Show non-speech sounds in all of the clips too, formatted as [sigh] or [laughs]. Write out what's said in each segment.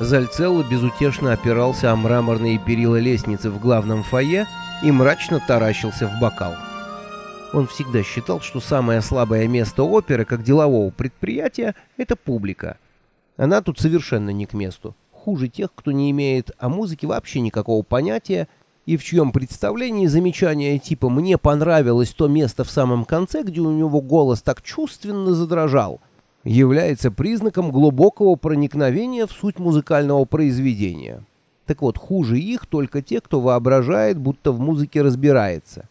Зальцелло безутешно опирался о мраморные перила лестницы в главном фойе и мрачно таращился в бокал. Он всегда считал, что самое слабое место оперы, как делового предприятия, — это публика. Она тут совершенно не к месту. Хуже тех, кто не имеет о музыке вообще никакого понятия, и в чьем представлении замечание типа «мне понравилось то место в самом конце, где у него голос так чувственно задрожал», является признаком глубокого проникновения в суть музыкального произведения. Так вот, хуже их только те, кто воображает, будто в музыке разбирается.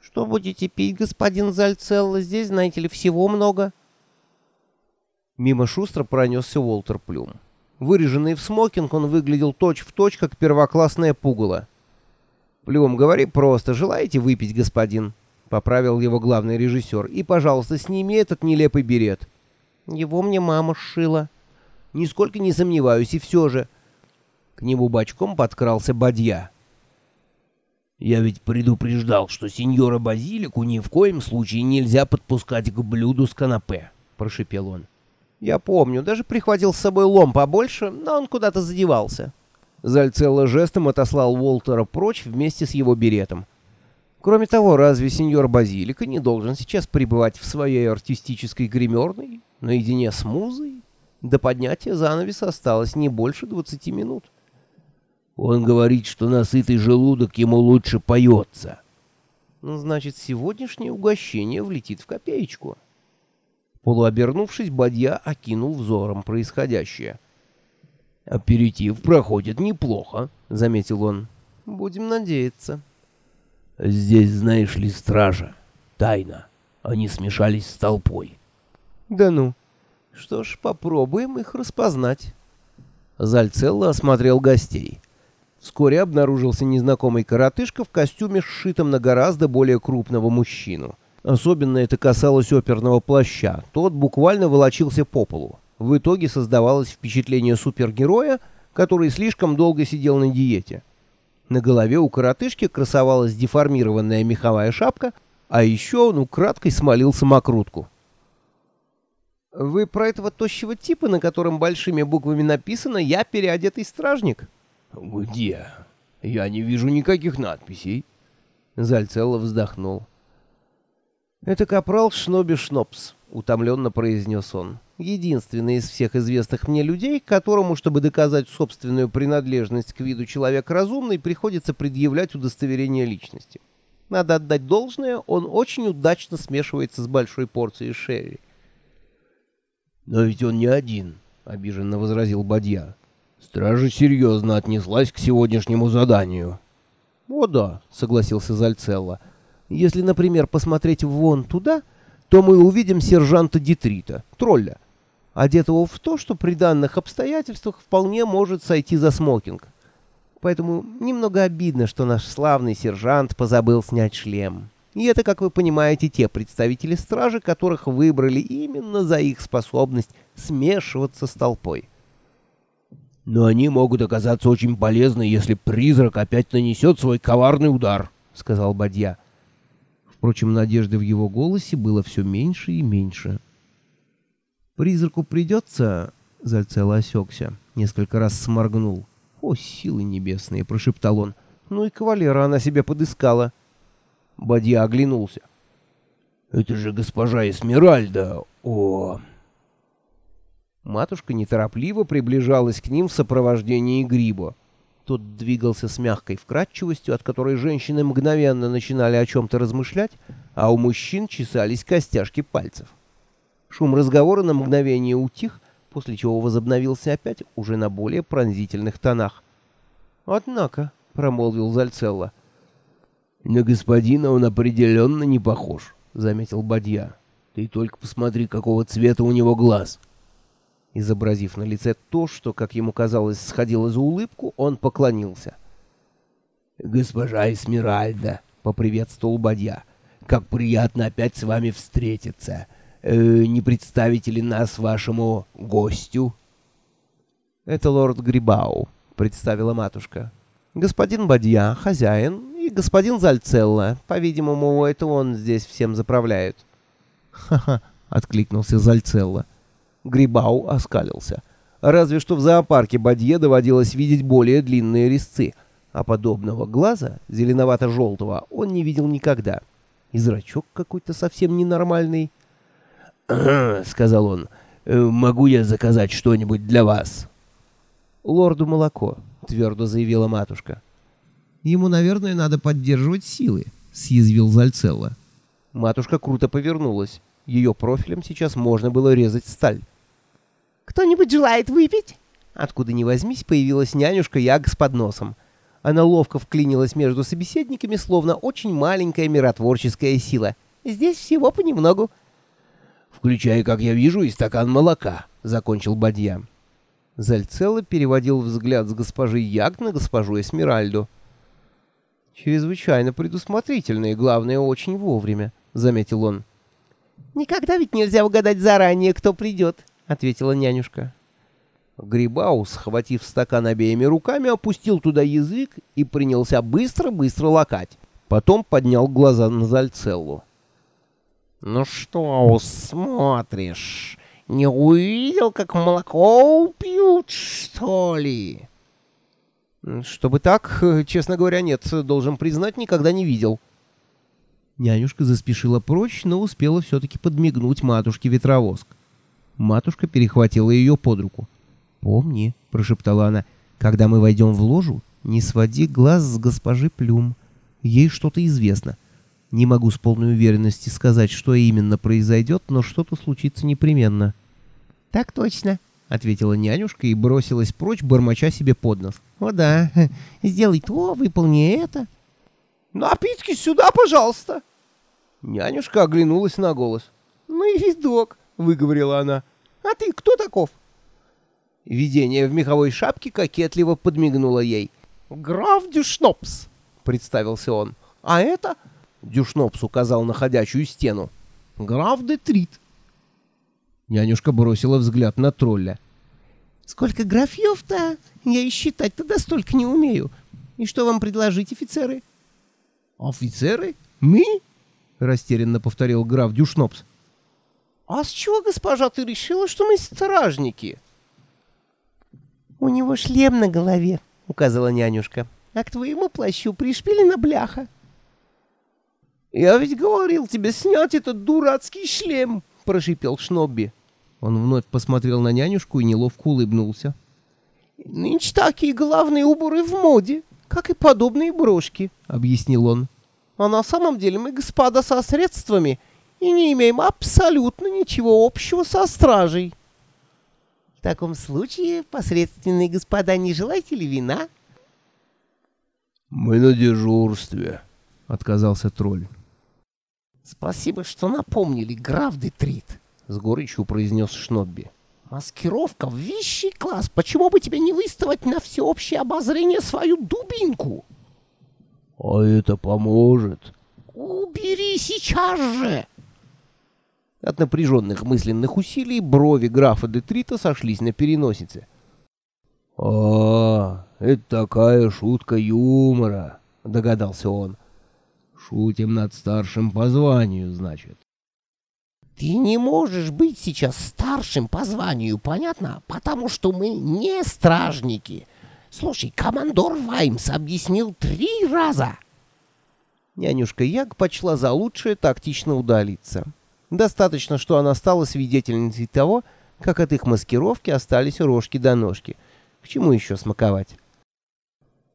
«Что будете пить, господин Зальцелло? Здесь, знаете ли, всего много». Мимо шустро пронесся Уолтер Плюм. Выреженный в смокинг, он выглядел точь-в-точь, точь, как первоклассное пугало. «Плюм, говори просто, желаете выпить, господин?» — поправил его главный режиссер. «И, пожалуйста, сними этот нелепый берет». Его мне мама сшила. Нисколько не сомневаюсь, и все же. К нему бочком подкрался Бадья. «Я ведь предупреждал, что сеньора Базилику ни в коем случае нельзя подпускать к блюду с канапе», — прошепел он. «Я помню, даже прихватил с собой лом побольше, но он куда-то задевался». Зальцелло жестом отослал Уолтера прочь вместе с его беретом. Кроме того, разве сеньор Базилика не должен сейчас пребывать в своей артистической гримерной наедине с музой. До поднятия занавеса осталось не больше двадцати минут. Он говорит, что насытый желудок ему лучше поется. Ну, значит, сегодняшнее угощение влетит в копеечку. Полуобернувшись, Бадья окинул взором происходящее. «Аперитив проходит неплохо», — заметил он. «Будем надеяться». «Здесь, знаешь ли, стража. Тайна. Они смешались с толпой. Да ну. Что ж, попробуем их распознать. Зальцелло осмотрел гостей. Вскоре обнаружился незнакомый коротышка в костюме, сшитом на гораздо более крупного мужчину. Особенно это касалось оперного плаща. Тот буквально волочился по полу. В итоге создавалось впечатление супергероя, который слишком долго сидел на диете. На голове у коротышки красовалась деформированная меховая шапка, а еще он украдкой смолил самокрутку. «Вы про этого тощего типа, на котором большими буквами написано «Я переодетый стражник»?» «Где? Я не вижу никаких надписей». Зальцелло вздохнул. «Это капрал Шноби Шнопс», — утомленно произнес он. «Единственный из всех известных мне людей, которому, чтобы доказать собственную принадлежность к виду человек разумный, приходится предъявлять удостоверение личности. Надо отдать должное, он очень удачно смешивается с большой порцией шерри. «Но ведь он не один», — обиженно возразил Бадья. «Стража серьезно отнеслась к сегодняшнему заданию». «О да», — согласился Зальцелло. «Если, например, посмотреть вон туда, то мы увидим сержанта Детрита, тролля, одетого в то, что при данных обстоятельствах вполне может сойти за смокинг. Поэтому немного обидно, что наш славный сержант позабыл снять шлем». И это, как вы понимаете, те представители стражи, которых выбрали именно за их способность смешиваться с толпой. Но они могут оказаться очень полезны, если призрак опять нанесет свой коварный удар, — сказал Бадья. Впрочем, надежды в его голосе было все меньше и меньше. «Призраку придется...» — Зальцело осекся, несколько раз сморгнул. «О, силы небесные!» — прошептал он. «Ну и кавалера она себе подыскала». Бадья оглянулся. «Это же госпожа Эсмеральда! О!» Матушка неторопливо приближалась к ним в сопровождении Гриба. Тот двигался с мягкой вкрадчивостью, от которой женщины мгновенно начинали о чем-то размышлять, а у мужчин чесались костяшки пальцев. Шум разговора на мгновение утих, после чего возобновился опять уже на более пронзительных тонах. «Однако», — промолвил Зальцелло, — «На господина он определенно не похож», — заметил Бадья. «Ты только посмотри, какого цвета у него глаз». Изобразив на лице то, что, как ему казалось, сходило за улыбку, он поклонился. «Госпожа Эсмеральда», — поприветствовал Бадья, — «как приятно опять с вами встретиться. Э, не представите ли нас вашему гостю?» «Это лорд Грибау», — представила матушка. «Господин Бадья, хозяин и господин Зальцелло. По-видимому, это он здесь всем заправляет. Ха-ха, откликнулся Зальцелло. Грибау оскалился. Разве что в зоопарке Бадье доводилось видеть более длинные резцы, а подобного глаза, зеленовато-желтого, он не видел никогда. И зрачок какой-то совсем ненормальный. сказал он, «э, — «могу я заказать что-нибудь для вас?» «Лорду молоко», — твердо заявила матушка. «Ему, наверное, надо поддерживать силы», — съязвил Зальцелло. Матушка круто повернулась. Ее профилем сейчас можно было резать сталь. «Кто-нибудь желает выпить?» Откуда ни возьмись, появилась нянюшка Яг с подносом. Она ловко вклинилась между собеседниками, словно очень маленькая миротворческая сила. «Здесь всего понемногу». «Включая, как я вижу, и стакан молока», — закончил Бадья. Зальцелло переводил взгляд с госпожи Яг на госпожу Эсмеральду. «Чрезвычайно предусмотрительно и, главное, очень вовремя», — заметил он. «Никогда ведь нельзя угадать заранее, кто придет», — ответила нянюшка. Грибаус, схватив стакан обеими руками, опустил туда язык и принялся быстро-быстро лакать. Потом поднял глаза на Зальцеллу. «Ну что смотришь? Не увидел, как молоко пьют, что ли?» «Чтобы так, [laughs] честно говоря, нет, должен признать, никогда не видел». Нянюшка заспешила прочь, но успела все-таки подмигнуть матушке ветровоск. Матушка перехватила ее под руку. «Помни», — прошептала она, — «когда мы войдем в ложу, не своди глаз с госпожи Плюм. Ей что-то известно. Не могу с полной уверенностью сказать, что именно произойдет, но что-то случится непременно». «Так точно», — ответила нянюшка и бросилась прочь, бормоча себе под нос. «О да, [laughs] сделай то, выполни это». «Напитки сюда, пожалуйста!» Нянюшка оглянулась на голос. «Ну и видок», — выговорила она. «А ты кто таков?» Видение в меховой шапке кокетливо подмигнуло ей. «Граф Дюшнопс», — представился он. «А это...» — Дюшнопс указал на ходячую стену. «Граф Детрит». Нянюшка бросила взгляд на тролля. «Сколько графьев-то? Я и считать-то да столько не умею. И что вам предложить, офицеры?» «Офицеры? Мы?» — растерянно повторил граф Дюшнопс. «А с чего, госпожа, ты решила, что мы стражники?» «У него шлем на голове», — указала нянюшка. «А к твоему плащу пришпилена бляха». «Я ведь говорил тебе снять этот дурацкий шлем», — прошипел Шнобби. Он вновь посмотрел на нянюшку и неловко улыбнулся. «Нынче такие главные уборы в моде, как и подобные брошки», — объяснил он. «А на самом деле мы, господа, со средствами и не имеем абсолютно ничего общего со стражей». В таком случае, посредственные господа, не желаете ли вина? Мы на дежурстве, отказался тролль. Спасибо, что напомнили, граф Детрит, с горечью произнес Шнобби. Маскировка — высший класс. Почему бы тебе не выставить на всеобщее обозрение свою дубинку? А это поможет. Убери сейчас же! От напряженных мысленных усилий брови графа Детрита сошлись на переносице. «А, это такая шутка юмора», — догадался он. «Шутим над старшим по званию, значит». «Ты не можешь быть сейчас старшим по званию, понятно? Потому что мы не стражники. Слушай, командор Ваймс объяснил три раза». Нянюшка Яг почла за лучшее тактично удалиться. Достаточно, что она стала свидетельницей того, как от их маскировки остались рожки до ножки. К чему еще смаковать?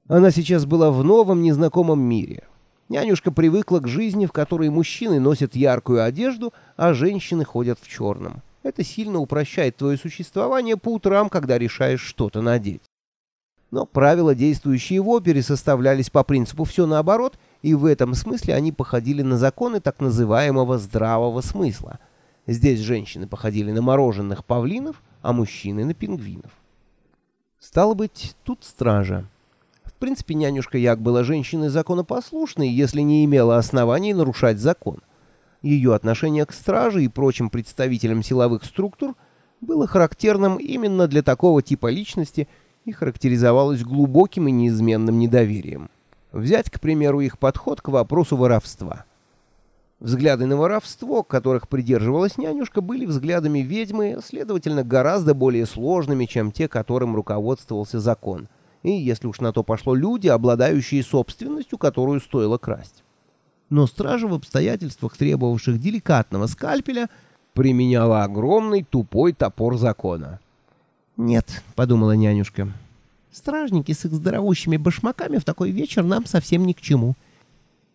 Она сейчас была в новом незнакомом мире. Нянюшка привыкла к жизни, в которой мужчины носят яркую одежду, а женщины ходят в черном. Это сильно упрощает твое существование по утрам, когда решаешь что-то надеть. Но правила, действующие в опере, составлялись по принципу «все наоборот», и в этом смысле они походили на законы так называемого здравого смысла. Здесь женщины походили на мороженых павлинов, а мужчины на пингвинов. Стало быть, тут стража. Принципе, нянюшка Як была женщиной законопослушной, если не имела оснований нарушать закон. Ее отношение к страже и прочим представителям силовых структур было характерным именно для такого типа личности и характеризовалось глубоким и неизменным недоверием. Взять, к примеру, их подход к вопросу воровства. Взгляды на воровство, которых придерживалась нянюшка, были взглядами ведьмы, следовательно, гораздо более сложными, чем те, которым руководствовался закон. И, если уж на то пошло, люди, обладающие собственностью, которую стоило красть. Но стража в обстоятельствах, требовавших деликатного скальпеля, применяла огромный тупой топор закона. «Нет», — подумала нянюшка, — «стражники с их здоровущими башмаками в такой вечер нам совсем ни к чему».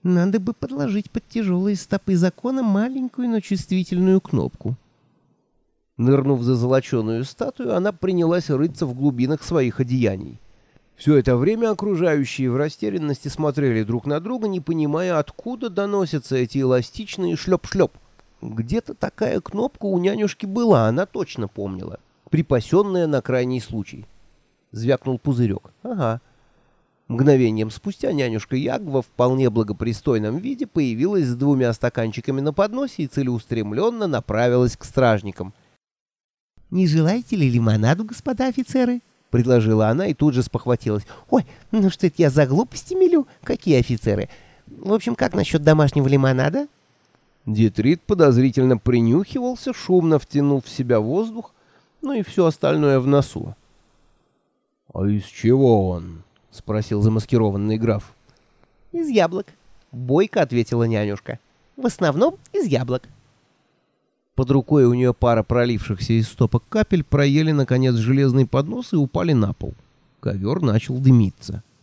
Надо бы подложить под тяжелые стопы закона маленькую, но чувствительную кнопку. Нырнув за золоченую статую, она принялась рыться в глубинах своих одеяний. Все это время окружающие в растерянности смотрели друг на друга, не понимая, откуда доносятся эти эластичные шлеп-шлеп. Где-то такая кнопка у нянюшки была, она точно помнила, припасенная на крайний случай. Звякнул пузырек. Ага. Мгновением спустя нянюшка Ягва в вполне благопристойном виде появилась с двумя стаканчиками на подносе и целеустремленно направилась к стражникам. «Не желаете ли лимонаду, господа офицеры?» — предложила она и тут же спохватилась. «Ой, ну что это я за глупости мелю? Какие офицеры? В общем, как насчет домашнего лимонада?» Детрит подозрительно принюхивался, шумно втянув в себя воздух, ну и все остальное в носу. «А из чего он?» — спросил замаскированный граф. «Из яблок», — бойко ответила нянюшка. «В основном из яблок». Под рукой у нее пара пролившихся из стопок капель проели, наконец, железный поднос и упали на пол. Ковер начал дымиться. —